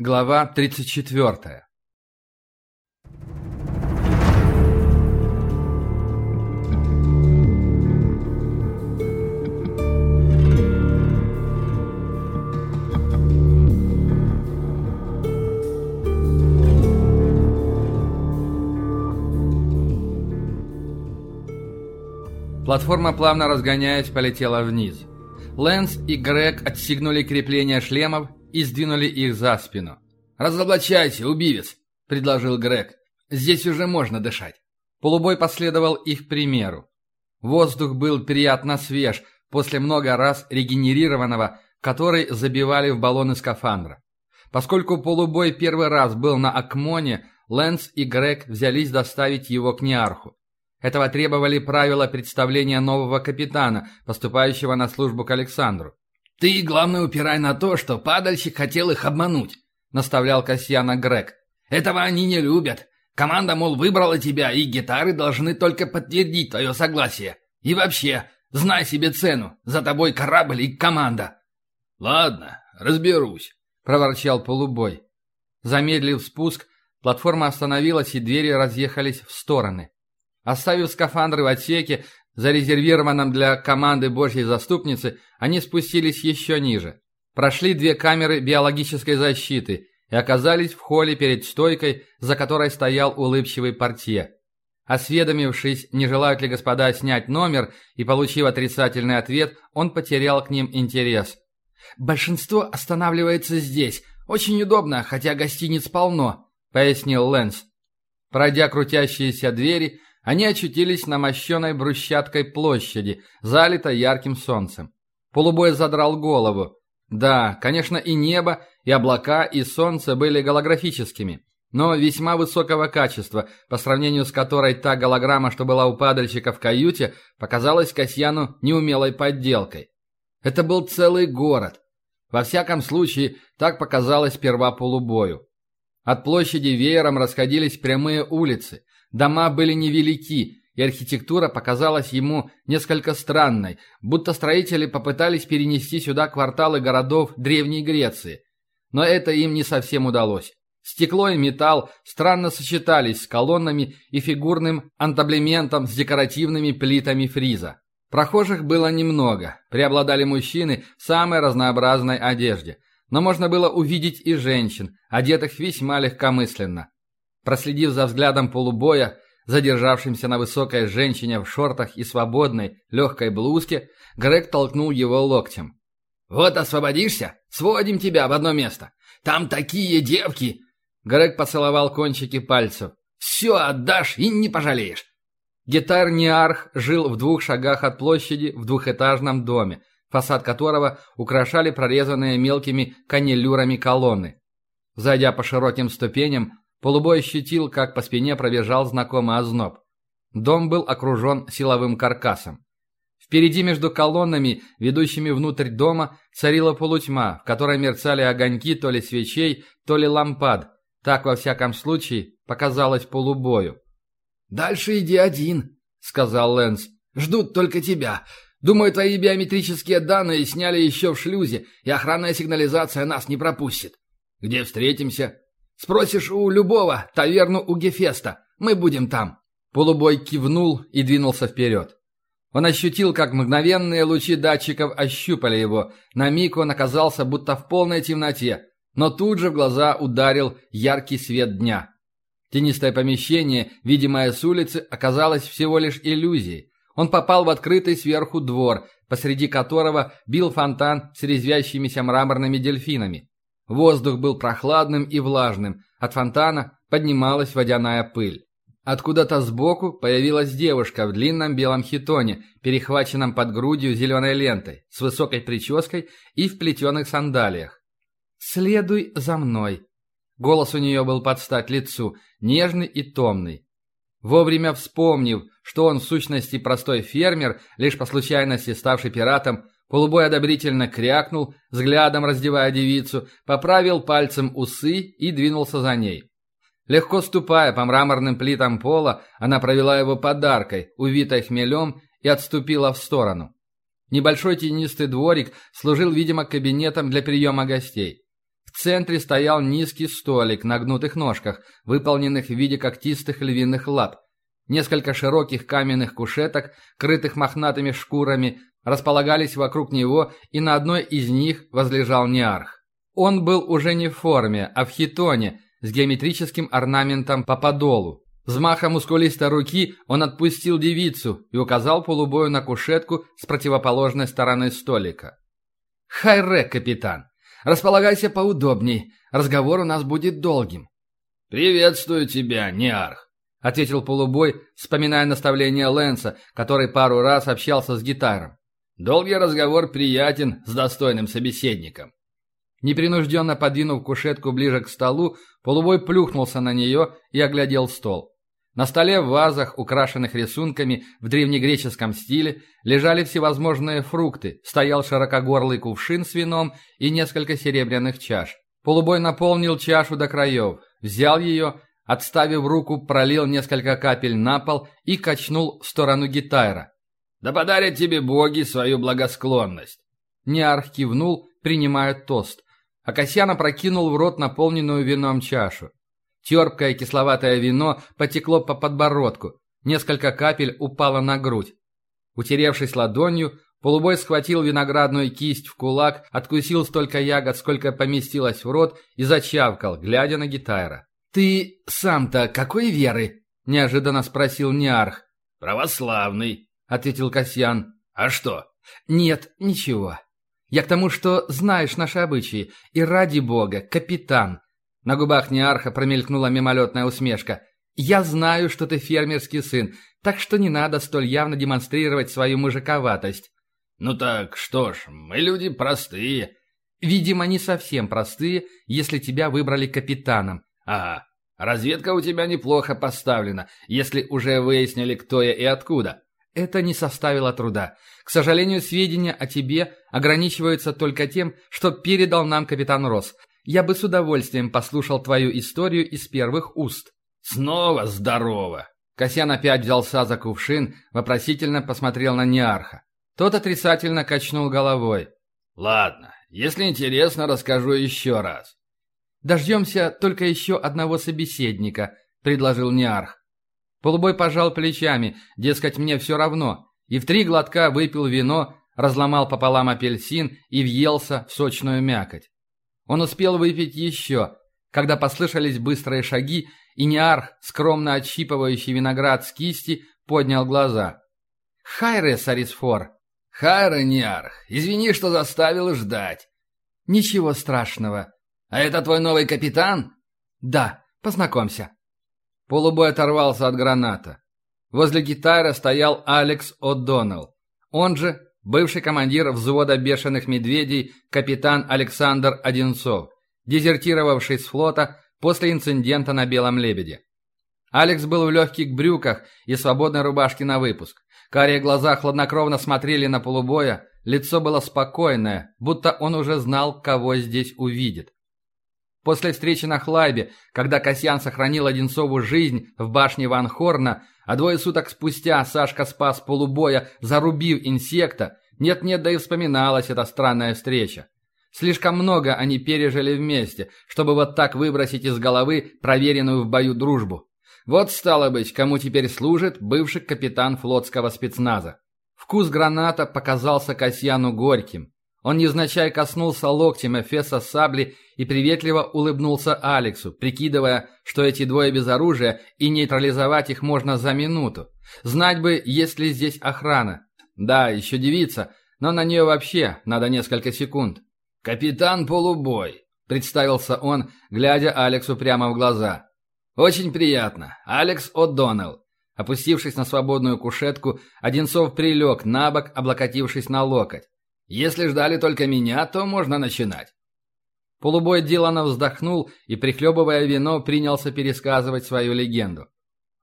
Глава 34. Платформа, плавно разгоняясь, полетела вниз. Лэнс и Грег отстегнули крепления шлемов и сдвинули их за спину. «Разоблачайте, убивец!» – предложил Грег. «Здесь уже можно дышать». Полубой последовал их примеру. Воздух был приятно свеж после много раз регенерированного, который забивали в баллоны скафандра. Поскольку полубой первый раз был на Акмоне, Лэнс и Грег взялись доставить его к Неарху. Этого требовали правила представления нового капитана, поступающего на службу к Александру. «Ты, главное, упирай на то, что падальщик хотел их обмануть», — наставлял Касьяна Грег. «Этого они не любят. Команда, мол, выбрала тебя, и гитары должны только подтвердить твое согласие. И вообще, знай себе цену. За тобой корабль и команда». «Ладно, разберусь», — проворчал полубой. Замедлив спуск, платформа остановилась, и двери разъехались в стороны. Оставив скафандры в отсеке, зарезервированном для команды Божьей Заступницы, они спустились еще ниже. Прошли две камеры биологической защиты и оказались в холле перед стойкой, за которой стоял улыбчивый портье. Осведомившись, не желают ли господа снять номер, и получив отрицательный ответ, он потерял к ним интерес. «Большинство останавливается здесь. Очень удобно, хотя гостиниц полно», — пояснил Лэнс. Пройдя крутящиеся двери, они очутились на мощенной брусчаткой площади, залитой ярким солнцем. Полубой задрал голову. Да, конечно, и небо, и облака, и солнце были голографическими, но весьма высокого качества, по сравнению с которой та голограмма, что была у падальщика в каюте, показалась Касьяну неумелой подделкой. Это был целый город. Во всяком случае, так показалось сперва полубою. От площади веером расходились прямые улицы, Дома были невелики, и архитектура показалась ему несколько странной, будто строители попытались перенести сюда кварталы городов Древней Греции. Но это им не совсем удалось. Стекло и металл странно сочетались с колоннами и фигурным антаблементом с декоративными плитами фриза. Прохожих было немного, преобладали мужчины в самой разнообразной одежде, но можно было увидеть и женщин, одетых весьма легкомысленно. Проследив за взглядом полубоя, задержавшимся на высокой женщине в шортах и свободной, легкой блузке, Грег толкнул его локтем. «Вот освободишься, сводим тебя в одно место. Там такие девки!» Грег поцеловал кончики пальцев. «Все отдашь и не пожалеешь!» Гитар Ниарх жил в двух шагах от площади в двухэтажном доме, фасад которого украшали прорезанные мелкими канилюрами колонны. Зайдя по широким ступеням, Полубой ощутил, как по спине пробежал знакомый озноб. Дом был окружен силовым каркасом. Впереди между колоннами, ведущими внутрь дома, царила полутьма, в которой мерцали огоньки то ли свечей, то ли лампад. Так, во всяком случае, показалось полубою. «Дальше иди один», — сказал Лэнс. «Ждут только тебя. Думаю, твои биометрические данные сняли еще в шлюзе, и охранная сигнализация нас не пропустит. Где встретимся?» Спросишь у любого, таверну у Гефеста. Мы будем там». Полубой кивнул и двинулся вперед. Он ощутил, как мгновенные лучи датчиков ощупали его. На миг он оказался будто в полной темноте, но тут же в глаза ударил яркий свет дня. Тенистое помещение, видимое с улицы, оказалось всего лишь иллюзией. Он попал в открытый сверху двор, посреди которого бил фонтан с резвящимися мраморными дельфинами. Воздух был прохладным и влажным, от фонтана поднималась водяная пыль. Откуда-то сбоку появилась девушка в длинном белом хитоне, перехваченном под грудью зеленой лентой, с высокой прической и в плетеных сандалиях. «Следуй за мной». Голос у нее был под стать лицу, нежный и томный. Вовремя вспомнив, что он в сущности простой фермер, лишь по случайности ставший пиратом, Полубой одобрительно крякнул, взглядом раздевая девицу, поправил пальцем усы и двинулся за ней. Легко ступая по мраморным плитам пола, она провела его подаркой, увитой хмелем, и отступила в сторону. Небольшой тенистый дворик служил, видимо, кабинетом для приема гостей. В центре стоял низкий столик на гнутых ножках, выполненных в виде когтистых львиных лап. Несколько широких каменных кушеток, крытых мохнатыми шкурами, располагались вокруг него, и на одной из них возлежал Неарх. Он был уже не в форме, а в хитоне, с геометрическим орнаментом по подолу. Взмахом мускулистой руки он отпустил девицу и указал полубою на кушетку с противоположной стороны столика. «Хайре, капитан! Располагайся поудобней. Разговор у нас будет долгим». «Приветствую тебя, Неарх», — ответил полубой, вспоминая наставление Лэнса, который пару раз общался с гитаром. «Долгий разговор приятен с достойным собеседником». Непринужденно подвинув кушетку ближе к столу, полубой плюхнулся на нее и оглядел стол. На столе в вазах, украшенных рисунками в древнегреческом стиле, лежали всевозможные фрукты, стоял широкогорлый кувшин с вином и несколько серебряных чаш. Полубой наполнил чашу до краев, взял ее, отставив руку, пролил несколько капель на пол и качнул в сторону гитайра. «Да подарят тебе боги свою благосклонность!» Неарх кивнул, принимая тост, а Касьян опрокинул в рот наполненную вином чашу. Терпкое кисловатое вино потекло по подбородку. Несколько капель упало на грудь. Утеревшись ладонью, полубой схватил виноградную кисть в кулак, откусил столько ягод, сколько поместилось в рот, и зачавкал, глядя на гитара. «Ты сам-то какой веры?» – неожиданно спросил Ниарх. «Православный», – ответил Касьян. «А что?» «Нет, ничего. Я к тому, что знаешь наши обычаи, и ради бога, капитан, на губах Неарха промелькнула мимолетная усмешка. «Я знаю, что ты фермерский сын, так что не надо столь явно демонстрировать свою мужиковатость». «Ну так что ж, мы люди простые». «Видимо, не совсем простые, если тебя выбрали капитаном». «Ага, разведка у тебя неплохо поставлена, если уже выяснили, кто я и откуда». Это не составило труда. К сожалению, сведения о тебе ограничиваются только тем, что передал нам капитан Росс. Я бы с удовольствием послушал твою историю из первых уст». «Снова здорово!» Касьян опять взялся за кувшин, вопросительно посмотрел на Неарха. Тот отрицательно качнул головой. «Ладно, если интересно, расскажу еще раз». «Дождемся только еще одного собеседника», — предложил Неарх. Полубой пожал плечами, дескать, мне все равно, и в три глотка выпил вино, разломал пополам апельсин и въелся в сочную мякоть. Он успел выпить еще, когда послышались быстрые шаги, и Неарх, скромно отщипывающий виноград с кисти, поднял глаза. «Хайре, Сарисфор!» «Хайре, Неарх, извини, что заставил ждать». «Ничего страшного». «А это твой новый капитан?» «Да, познакомься». Полубой оторвался от граната. Возле гитары стоял Алекс О'Доннелл. Он же бывший командир взвода бешеных медведей капитан Александр Одинцов, дезертировавший с флота после инцидента на Белом Лебеде. Алекс был в легких брюках и свободной рубашке на выпуск. Карие глаза хладнокровно смотрели на полубоя, лицо было спокойное, будто он уже знал, кого здесь увидит. После встречи на Хлайбе, когда Касьян сохранил Одинцову жизнь в башне Ван Хорна, а двое суток спустя Сашка спас полубоя, зарубив инсекта, нет-нет, да и вспоминалась эта странная встреча. Слишком много они пережили вместе, чтобы вот так выбросить из головы проверенную в бою дружбу. Вот стало быть, кому теперь служит бывший капитан флотского спецназа. Вкус граната показался Касьяну горьким. Он невзначай коснулся локтем эфеса сабли и приветливо улыбнулся Алексу, прикидывая, что эти двое без оружия и нейтрализовать их можно за минуту. Знать бы, есть ли здесь охрана. Да, еще девица, но на нее вообще надо несколько секунд. «Капитан Полубой», — представился он, глядя Алексу прямо в глаза. «Очень приятно. Алекс О'Доннелл». Опустившись на свободную кушетку, Одинцов прилег на бок, облокотившись на локоть. Если ждали только меня, то можно начинать. Полубой делано вздохнул и, прихлебывая вино, принялся пересказывать свою легенду.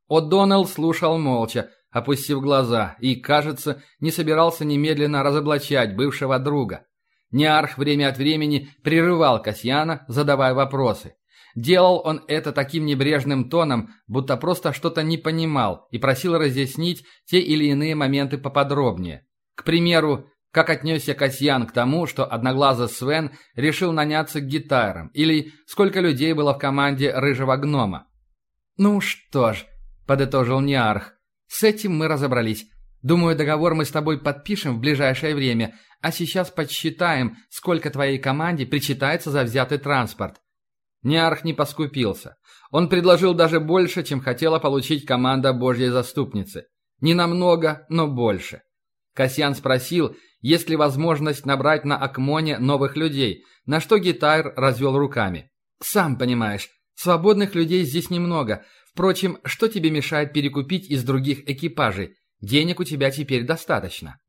О'Доннелл слушал молча, опустив глаза, и, кажется, не собирался немедленно разоблачать бывшего друга. Неарх время от времени прерывал Касьяна, задавая вопросы. Делал он это таким небрежным тоном, будто просто что-то не понимал и просил разъяснить те или иные моменты поподробнее. К примеру, Как отнесся Касьян к тому, что одноглазый Свен решил наняться к гитарам? Или сколько людей было в команде рыжего гнома? «Ну что ж», — подытожил Ниарх, — «с этим мы разобрались. Думаю, договор мы с тобой подпишем в ближайшее время, а сейчас подсчитаем, сколько твоей команде причитается за взятый транспорт». Ниарх не поскупился. Он предложил даже больше, чем хотела получить команда Божьей Заступницы. Не намного, но больше. Касьян спросил, есть ли возможность набрать на Акмоне новых людей, на что Гитайр развел руками. «Сам понимаешь, свободных людей здесь немного. Впрочем, что тебе мешает перекупить из других экипажей? Денег у тебя теперь достаточно».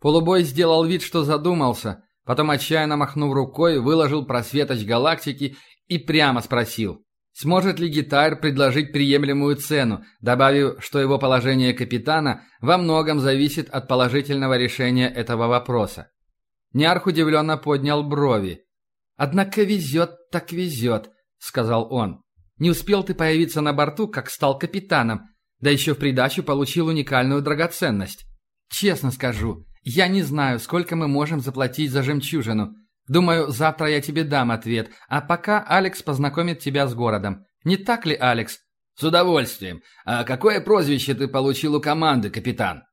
Полубой сделал вид, что задумался, потом отчаянно махнув рукой, выложил просветоч галактики и прямо спросил, сможет ли Гитайр предложить приемлемую цену, добавив, что его положение капитана во многом зависит от положительного решения этого вопроса. Нярх удивленно поднял брови. «Однако везет так везет», — сказал он. «Не успел ты появиться на борту, как стал капитаном, да еще в придачу получил уникальную драгоценность. Честно скажу, я не знаю, сколько мы можем заплатить за жемчужину. Думаю, завтра я тебе дам ответ, а пока Алекс познакомит тебя с городом. Не так ли, Алекс? С удовольствием. А какое прозвище ты получил у команды, капитан?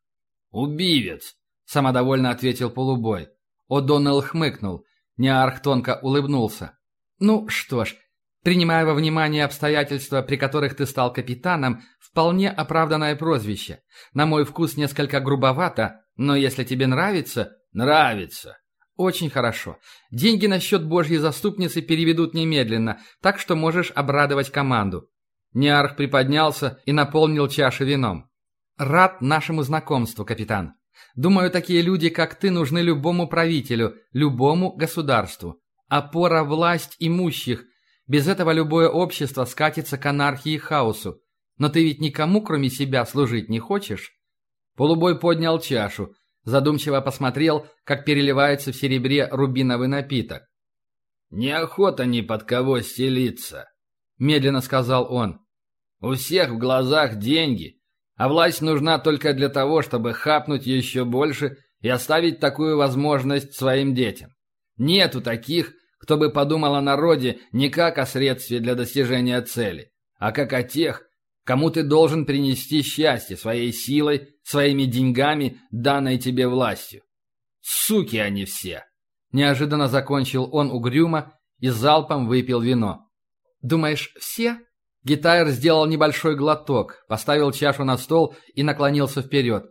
Убивец, самодовольно ответил полубой. О'Доннелл хмыкнул. Неарх тонко улыбнулся. Ну что ж, принимая во внимание обстоятельства, при которых ты стал капитаном, вполне оправданное прозвище. На мой вкус несколько грубовато, но если тебе нравится... Нравится. Очень хорошо. Деньги на счет Божьей заступницы переведут немедленно, так что можешь обрадовать команду. Ниарх приподнялся и наполнил чаши вином. Рад нашему знакомству, капитан. Думаю, такие люди, как ты, нужны любому правителю, любому государству. Опора власть имущих. Без этого любое общество скатится к анархии и хаосу. Но ты ведь никому, кроме себя, служить не хочешь? Полубой поднял чашу, задумчиво посмотрел, как переливается в серебре рубиновый напиток. «Неохота ни под кого стелиться», — медленно сказал он. «У всех в глазах деньги, а власть нужна только для того, чтобы хапнуть еще больше и оставить такую возможность своим детям. Нету таких, кто бы подумал о народе не как о средстве для достижения цели, а как о тех, кому ты должен принести счастье своей силой, своими деньгами, данной тебе властью. Суки они все!» Неожиданно закончил он угрюмо и залпом выпил вино. «Думаешь, все?» Гитайр сделал небольшой глоток, поставил чашу на стол и наклонился вперед.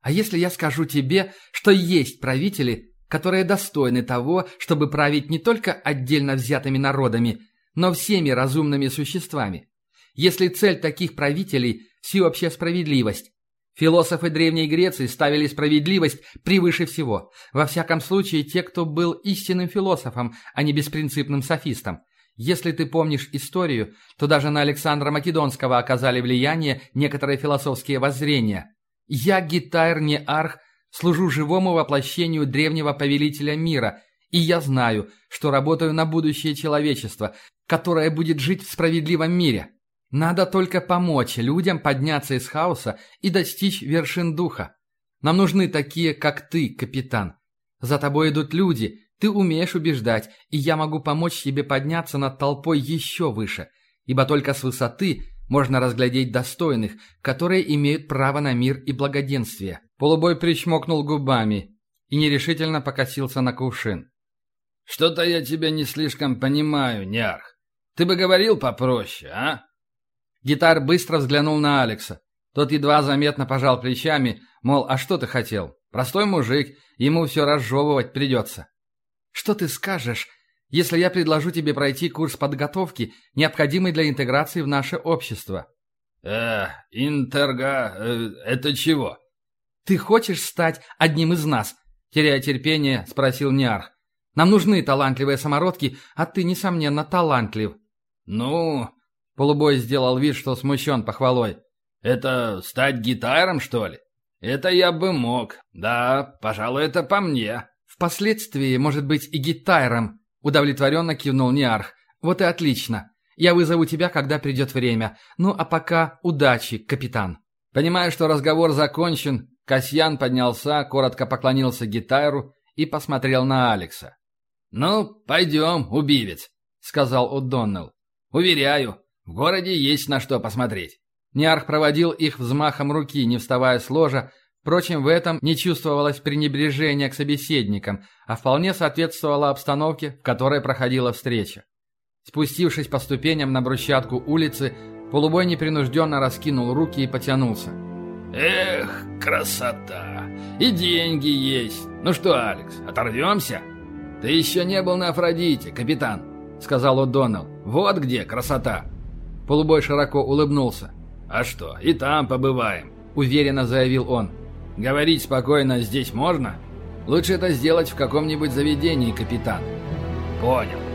«А если я скажу тебе, что есть правители, которые достойны того, чтобы править не только отдельно взятыми народами, но всеми разумными существами? Если цель таких правителей – всеобщая справедливость, Философы Древней Греции ставили справедливость превыше всего. Во всяком случае, те, кто был истинным философом, а не беспринципным софистом. Если ты помнишь историю, то даже на Александра Македонского оказали влияние некоторые философские воззрения. Я, Гитайр, не арх, служу живому воплощению древнего повелителя мира, и я знаю, что работаю на будущее человечества, которое будет жить в справедливом мире. Надо только помочь людям подняться из хаоса и достичь вершин духа. Нам нужны такие, как ты, капитан. За тобой идут люди, ты умеешь убеждать, и я могу помочь тебе подняться над толпой еще выше, ибо только с высоты можно разглядеть достойных, которые имеют право на мир и благоденствие». Полубой причмокнул губами и нерешительно покосился на кувшин. «Что-то я тебя не слишком понимаю, Нярх. Ты бы говорил попроще, а?» Гитар быстро взглянул на Алекса. Тот едва заметно пожал плечами, мол, а что ты хотел? Простой мужик, ему все разжевывать придется. «Что ты скажешь, если я предложу тебе пройти курс подготовки, необходимый для интеграции в наше общество?» «Э, интерга... Э, это чего?» «Ты хочешь стать одним из нас?» Теряя терпение, спросил Ниарх. «Нам нужны талантливые самородки, а ты, несомненно, талантлив». «Ну, Полубой сделал вид, что смущен похвалой. «Это стать гитаром, что ли? Это я бы мог. Да, пожалуй, это по мне». «Впоследствии, может быть, и гитаром», — удовлетворенно кивнул Ниарх. «Вот и отлично. Я вызову тебя, когда придет время. Ну, а пока удачи, капитан». Понимая, что разговор закончен, Касьян поднялся, коротко поклонился гитару и посмотрел на Алекса. «Ну, пойдем, убивец», — сказал О'Доннелл. «Уверяю, в городе есть на что посмотреть». Ниарх проводил их взмахом руки, не вставая с ложа, Впрочем, в этом не чувствовалось пренебрежения к собеседникам, а вполне соответствовало обстановке, в которой проходила встреча. Спустившись по ступеням на брусчатку улицы, Полубой непринужденно раскинул руки и потянулся. «Эх, красота! И деньги есть! Ну что, Алекс, оторвемся?» «Ты еще не был на Афродите, капитан», — сказал О'Доннелл. «Вот где красота!» Полубой широко улыбнулся. «А что, и там побываем», — уверенно заявил он. Говорить спокойно здесь можно? Лучше это сделать в каком-нибудь заведении, капитан. Понял.